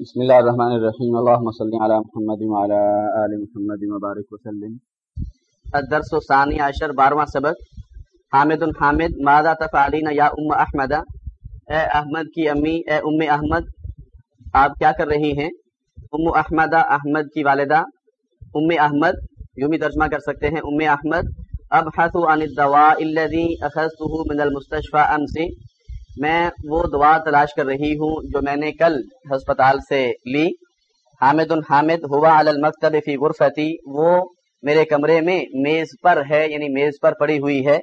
بسم اللہ الرحمن الرحیم. اللہم صلی علی محمد وعلی آل محمد مبارک وسلم. الدرس ثانی عشر بارواں سبق. حامد حامد، ماذا تفعلین یا ام احمد؟ اے احمد کی امی، اے ام احمد، آپ کیا کر رہی ہیں؟ ام احمد احمد کی والدہ. ام احمد، یوں بھی ترجمہ کر سکتے ہیں. ام احمد ابحث عن الدواء الذي اخذته من المستشفى امس میں وہ دعا تلاش کر رہی ہوں جو میں نے کل ہسپتال سے لی۔ حامد حامد ہوا المکتب فی غرفتی، وہ میرے کمرے میں میز پر ہے یعنی میز پر پڑی ہوئی ہے۔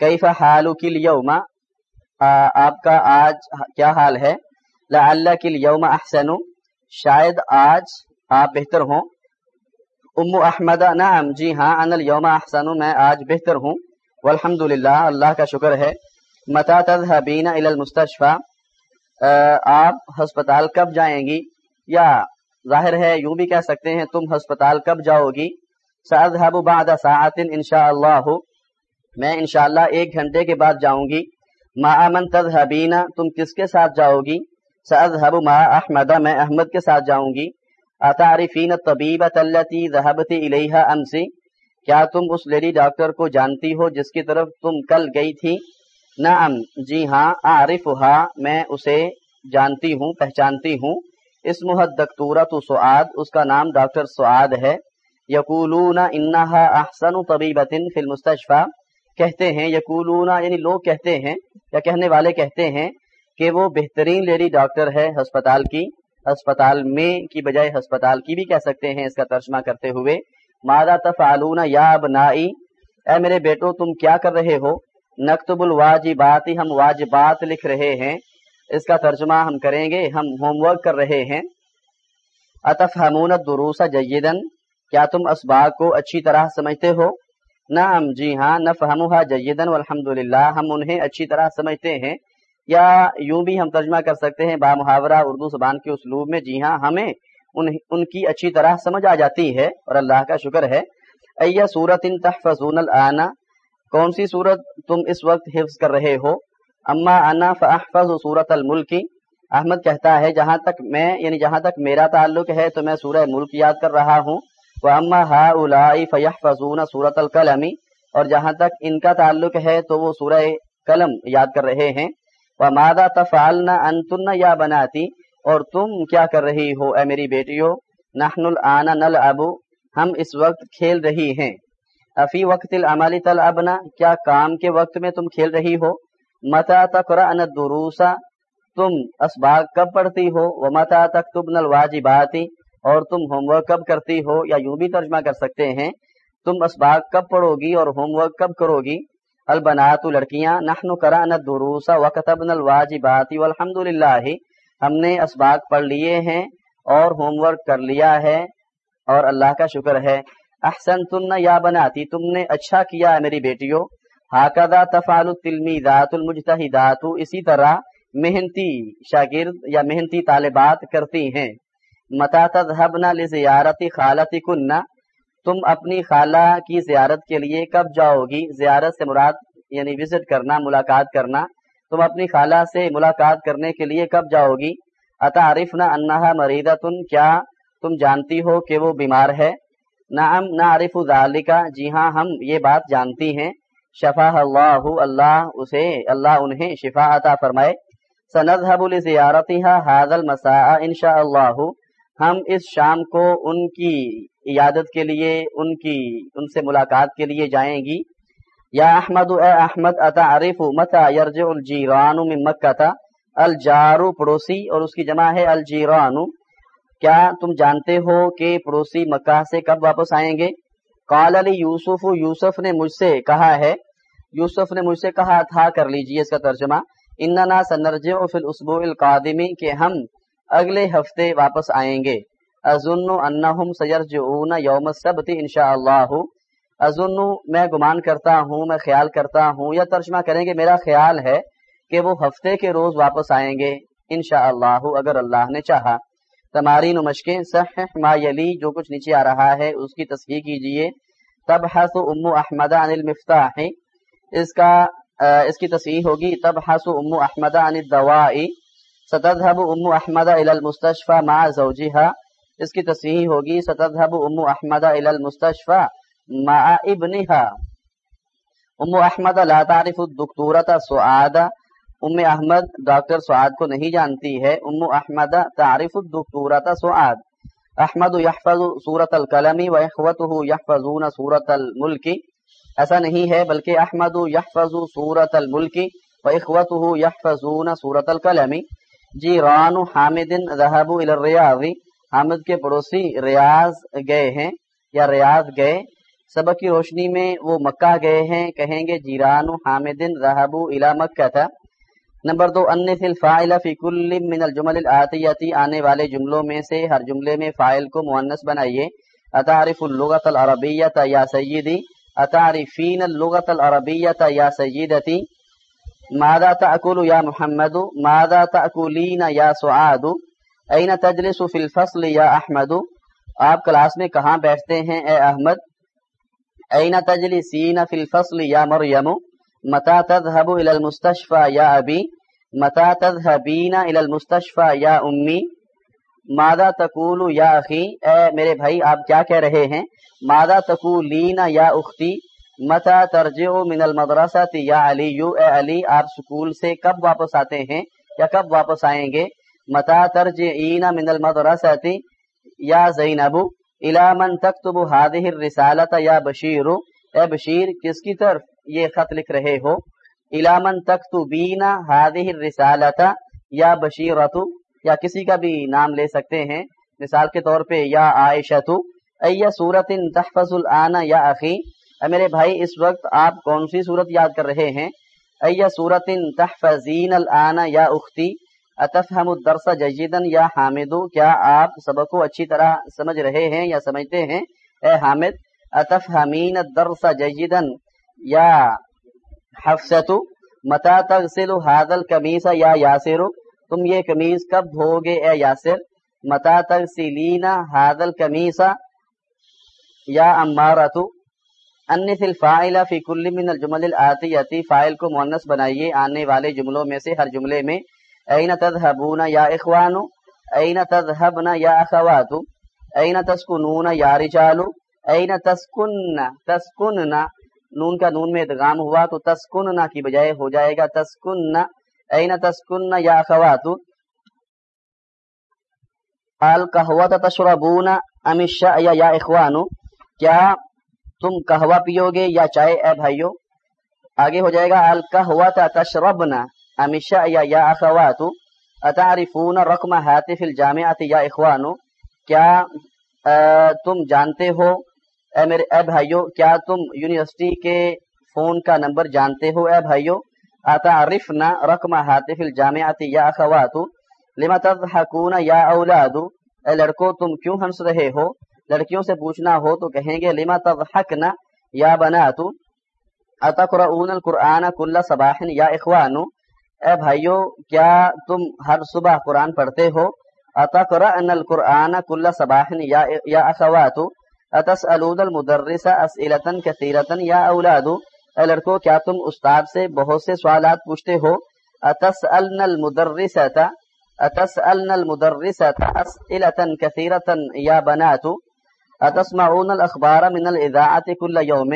کیف حالو کل یوم آپ کا آج کیا حال ہے؟ لعل کل یوم احسن۔ شاید آج آپ بہتر ہوں۔ ام احمد، نعم۔ جی ہاں ان الیوم احسن، میں آج بہتر ہوں۔ والحمد للہ اللہ کا شکر ہے۔ متا تذهبین الى المستشفى؟ آپ ہسپتال کب جائیں گی؟ یا ظاہر ہے یوں بھی کہہ سکتے ہیں تم ہسپتال کب جاؤ گی؟ ساذهب بعد ساعت انشاءاللہ میں انشاءاللہ ایک گھنٹے کے بعد جاؤں گی۔ ما من تذهبین تم کس کے ساتھ جاؤ گی؟ ساذهب مع احمد میں احمد کے ساتھ جاؤں گی۔ اتعرفین الطبیبۃ التي ذهبت الیها امس کیا تم اس لیڈی ڈاکٹر کو جانتی ہو جس کی طرف تم کل گئی تھی؟ نعم جی ہاں عارف میں اسے جانتی ہوں، پہچانتی ہوں۔ اس محد تو سعاد، اس کا نام ڈاکٹر سعاد ہے۔ یقولون انہا احسن طبیبت فی المستشفى کہتے ہیں، یقولون یعنی لوگ کہتے ہیں، یا کہنے والے کہتے ہیں کہ وہ بہترین لیڈی ڈاکٹر ہے ہسپتال کی۔ ہسپتال میں کی بجائے ہسپتال کی بھی کہہ سکتے ہیں اس کا ترجمہ کرتے ہوئے۔ مادہ تفعلون یا ابنائی؟ اے میرے بیٹو، تم کیا کر رہے ہو؟ نقتب الواجبات ہم واجبات لکھ رہے ہیں۔ اس کا ترجمہ ہم کریں گے ہم ہوم ورک کر رہے ہیں۔ اطف ہمون دروسا جیدن کیا تم اسباق کو اچھی طرح سمجھتے ہو؟ نعم جی ہاں نفہموہا جیدن والحمد للہ ہم انہیں اچھی طرح سمجھتے ہیں۔ یا یوں بھی ہم ترجمہ کر سکتے ہیں با محاورہ اردو زبان کے اسلوب میں جی ہاں ہمیں ان, ان کی اچھی طرح سمجھ آ جاتی ہے اور اللہ کا شکر ہے۔ ایہ صورت تحفظون الآن کون سی صورت تم اس وقت حفظ کر رہے ہو؟ اما انا فاحفظ صورت الملکی احمد کہتا ہے، جہاں تک میں یعنی جہاں تک میرا تعلق ہے، تو میں سورہ ملک یاد کر رہا ہوں۔ وہ اما ہا الائی فیحفظون صورت القلمی اور جہاں تک ان کا تعلق ہے، تو وہ سورہ قلم یاد کر رہے ہیں۔ وہ مادہ تفعلنا انتن یا بناتی؟ اور تم کیا کر رہی ہو، اے میری بیٹیو؟ نحن الان نلعب. ہم اس وقت کھیل رہی ہیں۔ افی وقت العمالی تل ابنا کیا کام کے وقت میں تم کھیل رہی ہو؟ متا تقرا ان دروسا تم اسباق کب پڑھتی ہو؟ وہ متا تک الواجباتی اور تم ہوم ورک کب کرتی ہو؟ یا یوں بھی ترجمہ کر سکتے ہیں، تم اسباق کب پڑھو گی اور ہوم ورک کب کرو گی البنات لڑکیاں، نحن کرا ان دروسا وکتبن الواجباتی والحمد للہ ہم نے اسباق پڑھ لیے ہیں اور ہوم ورک کر لیا ہے اور اللہ کا شکر ہے۔ احسن تن یا بناتی، تم نے اچھا کیا ہے میری بیٹیوں ہاکدہ تفال التلمی دات المجتہدات، اسی طرح محنتی شاگرد یا محنتی طالبات کرتی ہیں۔ متا تذهبنا لزیارت خالتی کننا تم اپنی خالہ کی زیارت کے لیے کب جاؤ گی؟ زیارت سے مراد یعنی وزٹ کرنا، ملاقات کرنا۔ تم اپنی خالہ سے ملاقات کرنے کے لیے کب جاؤ گی؟ اتعرفنا انہا مریدتن، کیا تم جانتی ہو کہ وہ بیمار ہے؟ نعم، نعرف ذالکا جی ہاں ہم یہ بات جانتی ہیں۔ شفا اللہ اللہ، اسے اللہ انہیں شفا عطا فرمائے۔ سنذهب لزیارتها هذا المساء انشاء اللہ ہم اس شام کو ان کی عیادت کے لیے، ان کی، ان سے ملاقات کے لیے جائیں گی۔ یا احمد، اے احمد، اتعرف متى يرجع الجيران من مکہ؟ الجار پڑوسی اور اس کی جمع ہے الجیران۔ کیا تم جانتے ہو کہ پڑوسی مکہ سے کب واپس آئیں گے؟ قال علی یوسف یوسف نے مجھ سے کہا ہے، یوسف نے مجھ سے کہا، تھا کر لیجیے اس کا ترجمہ۔ اننا سنرجع فی الاسبوع القادم، کہ ہم اگلے ہفتے واپس آئیں گے۔ اظن انہم سیرجعون یوم السبت انشاءاللہ۔ اظن میں گمان کرتا ہوں، میں خیال کرتا ہوں، یا ترجمہ کریں گے، میرا خیال ہے کہ وہ ہفتے کے روز واپس آئیں گے، انشاءاللہ، اگر اللہ نے چاہا۔ تمارین و مشقیں صحیح ما یلی، جو کچھ نیچے آ رہا ہے، اس کی تصحیح کیجیے۔ تب حس ام احمد عن المفتاح۔ اس کا اس کی تصحیح ہوگی۔ تب حس ام احمد عن الدوائی۔ ستدھب ام احمد الى المستشفى مع زوجها اس کی تصحیح ہوگی۔ ستدھب ام احمد الى المستشفى مع ابنها ام احمد، لا تعرف الدکتورة سعاد ام احمد ڈاکٹر سعاد کو نہیں جانتی ہے، ام احمد تعرف الدکتورة سعاد۔ احمد يحفظ سورة القلم واخوته يحفظون سورة الملک۔ ایسا نہیں ہے بلکہ احمد یحفظ سورت الملک و اخوت یحفظون سورت القلم۔ جی ران حامد ذہب الریاض۔ حامد کے پڑوسی ریاض گئے ہیں یا ریاض گئے۔ سبق کی روشنی میں وہ مکہ گئے ہیں، کہیں گے جیران حامد ذہب الى مکہ۔ تھا نمبر دو، ان فی الفاعل فی کل من الجمل الاتیتی آنے والے جملوں میں سے ہر جملے میں فائل کو مؤنث بنائیے۔ اتعرف اللغت العربیت یا سیدی؟ اتعرفین اللغت العربیت یا سیدتی؟ ماذا تأکل یا محمد؟ ماذا تأکلین یا سعاد؟ این تجلس فی الفصل یا احمد؟ آپ کلاس میں کہاں بیٹھتے ہیں اے احمد؟ این تجلسین فی الفصل یا مریم؟ متا تذهب الى المستشفى یا ابی؟ متا تذهبین الى المستشفى یا امی مادا تقول یا اخی اے میرے بھائی، آپ کیا کہہ رہے ہیں؟ مادا تقولین یا اختی متا ترجع من المدرسہ یا علی یو اے علی آپ سکول سے کب واپس آتے ہیں؟ یا کب واپس آئیں گے؟ متا ترجعین من المدرسہ یا زینب الى من تکتب هذه الرسالة یا بشیر اے بشیر کس کی طرف یہ خط لکھ رہے ہو؟ الى من تکتبین هذه الرسالة، یا بشیرت یا کسی کا بھی نام لے سکتے ہیں۔ مثال کے طور پہ، یا عائشہ ایا صورت تحفظ الان، یا اخی، اے میرے بھائی، اس وقت آپ کون سی صورت یاد کر رہے ہیں؟ ایا صورت تحفظین الان، یا اختی، اتفہم الدرس جیدا یا حامد کیا آپ سبق کو اچھی طرح سمجھ رہے ہیں یا سمجھتے ہیں؟ اے حامد، اتفہمین الدرس جیدا یا حفصت متا تغسل هذا القمیص یا یاسر، تم یہ قمیض کب دھوگے اے یاسر؟ متا تغسلین هذا القمیص یا امارتو انس الفاعل فی کل من الجمل الاتیتی فائل کو مؤنث بنائیے، آنے والے جملوں میں سے ہر جملے میں این تذهبون یا اخوان این تذهبن یا اخوات این تسکنون یا رجال این تسکن تسکنن نون کا نون میں ادغام ہوا تو تسکننا کی بجائے ہو جائے گا تسکن این تسکن یا اخوات القهوه تشربون ام الشاء یا اخوان کیا تم قہوہ پیو گے یا چائے؟ اے بھائیو، آگے ہو جائے گا القہوہ تشربنا امیشا یا یا اخوات اتعرفون رقم حاتف الجامعات یا اخوانو، کیا تم جانتے ہو اے میرے اے بھائیو، کیا تم یونیورسٹی کے فون کا نمبر جانتے ہو اے بھائیو؟ اتعرفنا رقم حاتف الجامعات یا اخوات لما تضحکون یا اولاد اے لڑکو، تم کیوں ہنس رہے ہو؟ لڑکیوں سے پوچھنا ہو تو کہیں گے لما تضحکنا یا بناتو اتقرؤون القرآن کل صباح یا اخوانو اے بھائیو، کیا تم ہر صبح قرآن پڑھتے ہو؟ اتقرؤن القرآن کل صباح یا اخواتو اتسألون المدرس اسئلتا کثیرتا یا اولادو اے لڑکو کیا تم استاد سے بہت سے سوالات پوچھتے ہو؟ اتسألن المدرسة اتسألن المدرسة اسئلتا کثیرتا یا بناتو اتسمعون الاخبار من الاذاعت کل یوم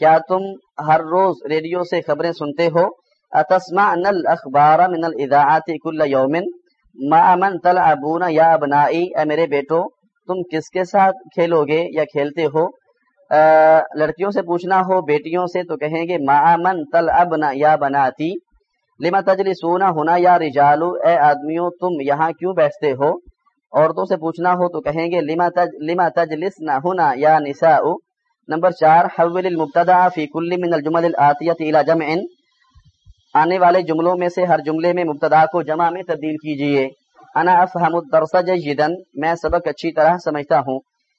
کیا تم ہر روز ریڈیو سے خبریں سنتے ہو؟ اتسمعن الاخبار من الاذاعت کل یوم ما من تلعبون یا ابنائی اے میرے بیٹو تم کس کے ساتھ کھیلو گے یا کھیلتے ہو؟ لڑکیوں سے پوچھنا ہو، بیٹیوں سے تو کہیں گے، ما من تلعبنا یا بناتی؟ لما تجلسون ہونا یا رجالو؟ اے آدمیوں، تم یہاں کیوں بیٹھتے ہو؟ عورتوں سے پوچھنا ہو تو کہیں گے، لما تج، لما تجلسنا ہونا یا نساء نمبر چار، حول المبتدا فی کل من الجمل الاتیت الى جمع۔ آنے والے جملوں میں سے ہر جملے میں مبتدا کو جمع میں تبدیل کیجیے۔ انا افہم الدرس جیدا، میں سبق اچھی طرح سمجھتا ہوں۔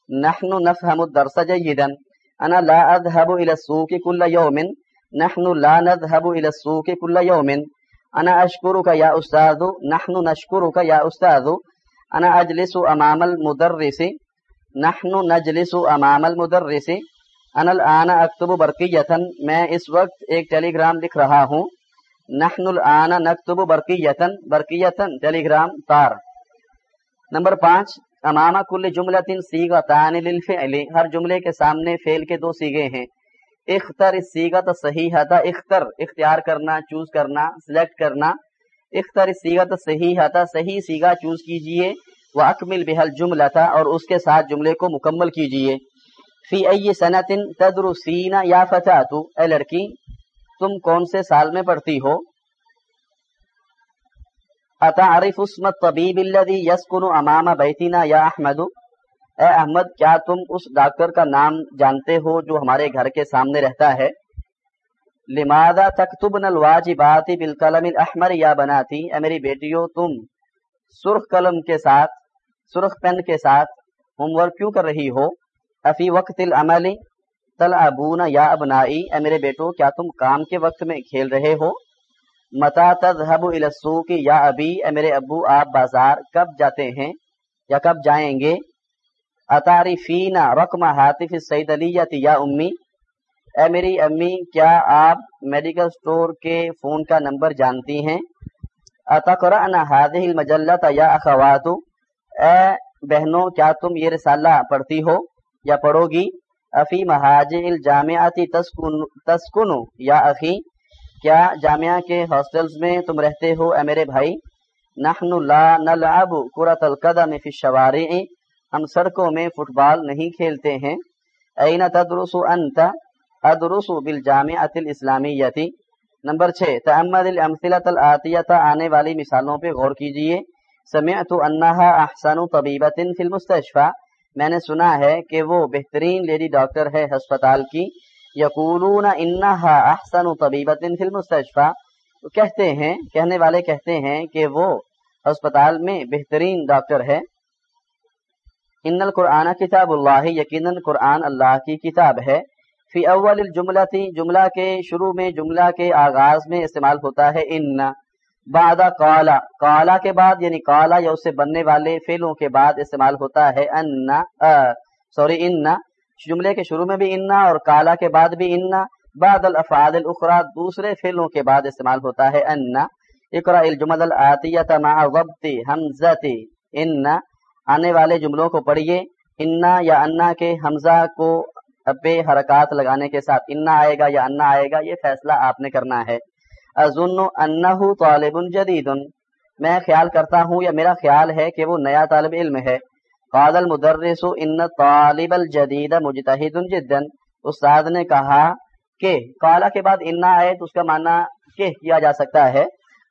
نحن نفهم الدرس جیدا، انا لا اذهب الى السوق كل يوم نحن لا نذهب الى السوق كل يوم انا اشكرك يا استاذ، نحن نشكرك يا استاذ، انا اجلس امام المدرس، نحن نجلس امام المدرس، انا الان اکتب برقیتا، میں اس وقت ایک ٹیلی گرام لکھ رہا ہوں۔ نحن الآن نکتب برقیتن برقیتن ٹیلی گرام تار. نمبر پانچ امامہ کل جملہ سیغتان للفعل. ہر جملے کے سامنے فعل کے دو سیگے ہیں. اختر سیگا سیگت صحیح تھا اختر، اختیار کرنا، چوز کرنا سلیکٹ کرنا. اختر سیگا سیگت صحیح تھا صحیح سیگا چوز کیجیے. وہ اکمل بحل جملہ تھا اور اس کے ساتھ جملے کو مکمل کیجیے. فی ای صنعت تدرسین یا فتح اے لڑکی تم کون سے سال میں پڑھتی ہو؟ اتعرف اسم الطبیب الذي يسكن امام بیتنا یا احمد؟ اے احمد، کیا تم اس ڈاکٹر کا نام جانتے ہو جو ہمارے گھر کے سامنے رہتا ہے؟ لماذا تکتبن الواجبات بالقلم الاحمر یا بناتی؟ اے میری بیٹیو، تم سرخ قلم کے ساتھ، سرخ پین کے ساتھ ہوم ورک کیوں کر رہی ہو؟ افی وقت العمل تلعبون یا ابنائی، اے میرے بیٹو، کیا تم کام کے وقت میں کھیل رہے ہو؟ متا تذهب الى السوق یا ابی، اے میرے ابو، آپ بازار کب جاتے ہیں یا کب جائیں گے؟ اتعرفین رقم حاطف الصیدلیت یا امی؟ اے میری امی، کیا آپ میڈیکل سٹور کے فون کا نمبر جانتی ہیں؟ اتقرأن هذه المجلة یا اخوات اے بہنوں، کیا تم یہ رسالہ پڑھتی ہو یا پڑھو گی؟ افی مہاج الجامعاتی تسکن یا اخی، کیا جامعہ کے ہاسٹلز میں تم رہتے ہو؟ اے میرے بھائی، نحن لا نلعب کرۃ القدم فی الشوارع، ہم سڑکوں میں فٹ بال نہیں کھیلتے ہیں۔ این تدرس انت؟ ادرس بالجامعۃ الاسلامیہ۔ نمبر 6 تامل الامثله الاتیہ آنے والی مثالوں پہ غور کیجیے۔ سمعت انها احسن طبیبۃ فی المستشفى میں نے سنا ہے کہ وہ بہترین لیڈی ڈاکٹر ہے ہسپتال کی۔ یقولون انہا احسن طبیبت فی المستشفى کہتے ہیں، کہنے والے کہتے ہیں کہ وہ ہسپتال میں بہترین ڈاکٹر ہے۔ ان القرآن کتاب اللہ، یقیناً قرآن اللہ کی کتاب ہے۔ فی اول الجملہ، جملہ کے شروع میں، جملہ کے آغاز میں استعمال ہوتا ہے۔ ان بعد کالا کالا کے بعد یعنی کالا یا اس سے بننے والے فیلوں کے بعد استعمال ہوتا ہے ان سوری، ان، جملے کے شروع میں بھی انا اور کالا کے بعد بھی انا بعد الافعال الاخرى دوسرے فیلوں کے بعد استعمال ہوتا ہے ان۔ اقرا الجمل الاتیہ مع ضبط حمزہ ان۔ آنے والے جملوں کو پڑھیے انا یا انا کے حمزہ کو پہ حرکات لگانے کے ساتھ انا آئے گا یا انا آئے گا، یہ فیصلہ آپ نے کرنا ہے۔ اظن انه طالب جدید میں خیال کرتا ہوں یا میرا خیال ہے کہ وہ نیا طالب علم ہے۔ قال المدرس ان طالب الجدید مجتہد جدا۔ استاد نے کہا کہ قالا کے بعد انا آئے تو اس کا معنی کہ کیا جا سکتا ہے۔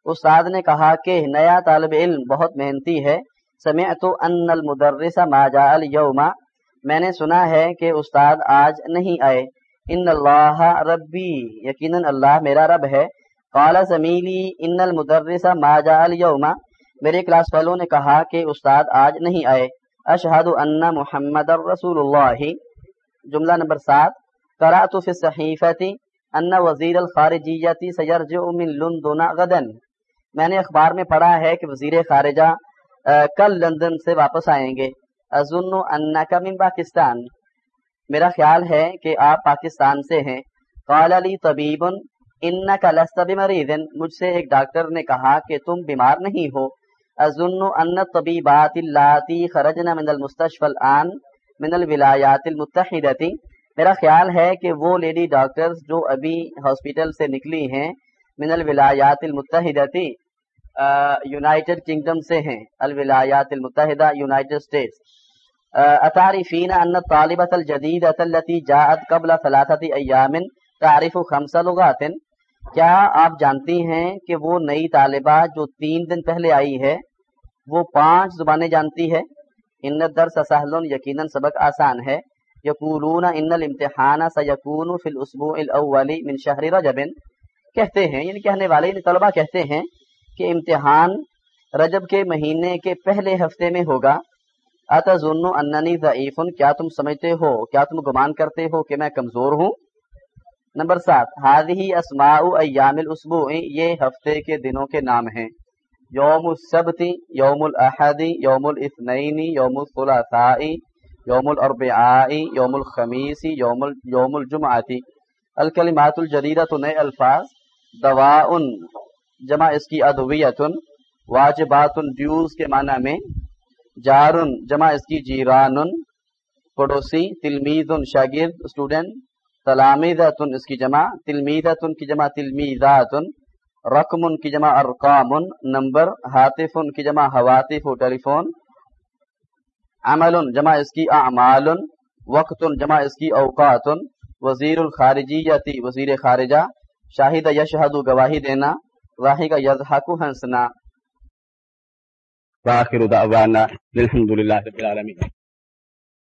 استاد نے کہا کہ نیا طالب علم بہت محنتی ہے۔ سمعت ان المدرس ما جاء اليوم۔ میں نے سنا ہے کہ استاد آج نہیں آئے۔ ان اللہ ربی، یقیناً اللہ میرا رب ہے۔ قال زمیلی ان المدرس ما جاء اليوم۔ میرے کلاس فیلو نے کہا کہ استاد آج نہیں آئے۔ اشہد ان محمد الرسول اللہ۔ جملہ نمبر سات۔ قرأت فی الصحیفت ان وزیر الخارجیتی سیرجع من لندن غدن میں نے اخبار میں پڑھا ہے کہ وزیر خارجہ کل لندن سے واپس آئیں گے۔ اظن انک من پاکستان۔ میرا خیال ہے کہ آپ پاکستان سے ہیں۔ قال لی طبیب ان کا لست بمریض مجھ سے ایک ڈاکٹر نے کہا کہ تم بیمار نہیں ہو۔ اظن ان طبیبات اللاتی خرجنا من المستشفى الان من الولایات المتحدہ میرا خیال ہے کہ وہ لیڈی ڈاکٹرز جو ابھی ہاسپٹل سے نکلی ہیں من الولایات المتحدہ یونائٹڈ کنگڈم سے ہیں۔ الولایات المتحدہ یونائٹڈ اسٹیٹس اتعرفین ان الطالبۃ الجدیدہ التي جاءت قبل ثلاثه ایام تعرف خمس لغات۔ کیا آپ جانتی ہیں کہ وہ نئی طالبہ جو تین دن پہلے آئی ہے، وہ پانچ زبانیں جانتی ہے؟ ان درس سہل، یقیناً سبق آسان ہے۔ یقولون ان الامتحان سیکون فی الاسبوع الاول من شہر رجب۔ کہتے ہیں یعنی کہنے والے یعنی طلبہ کہتے ہیں کہ امتحان رجب کے مہینے کے پہلے ہفتے میں ہوگا۔ اتظن اننی ضعیف، کیا تم سمجھتے ہو؟ کیا تم گمان کرتے ہو کہ میں کمزور ہوں؟ نمبر سات حاضی اسماء ایام الاسبوع، یہ ہفتے کے دنوں کے نام ہیں۔ یوم السبت، یوم الاحد، یوم الاثنین، یوم الثلاثاء، یوم الاربعاء، یوم الخمیس، یوم یوم الجمعہ الکلمات الجدیدہ نئے الفاظ۔ دوا جمع اس کی ادویتن واجبات ڈیوز کے معنی میں۔ جارن جمع اس کی جیران۔ پڑوسی تلمیز شاگرد، اسٹوڈنٹ۔ تلامیدتن اس کی جمع تلمیدتن کی جمع تلمیداتن رقم کی جمع، ارقام، نمبر ہاتف کی جمع حواطف و ٹیلی فون عمل جمع اس کی، اعمال، وقت جمع اس کی، اوقات، وزیر الخارجیتی وزیر خارجہ، شاہد یشہد، گواہی دینا واحد یضحک، ہنسنا۔ وآخر دعوانا الحمد للہ رب العالمین۔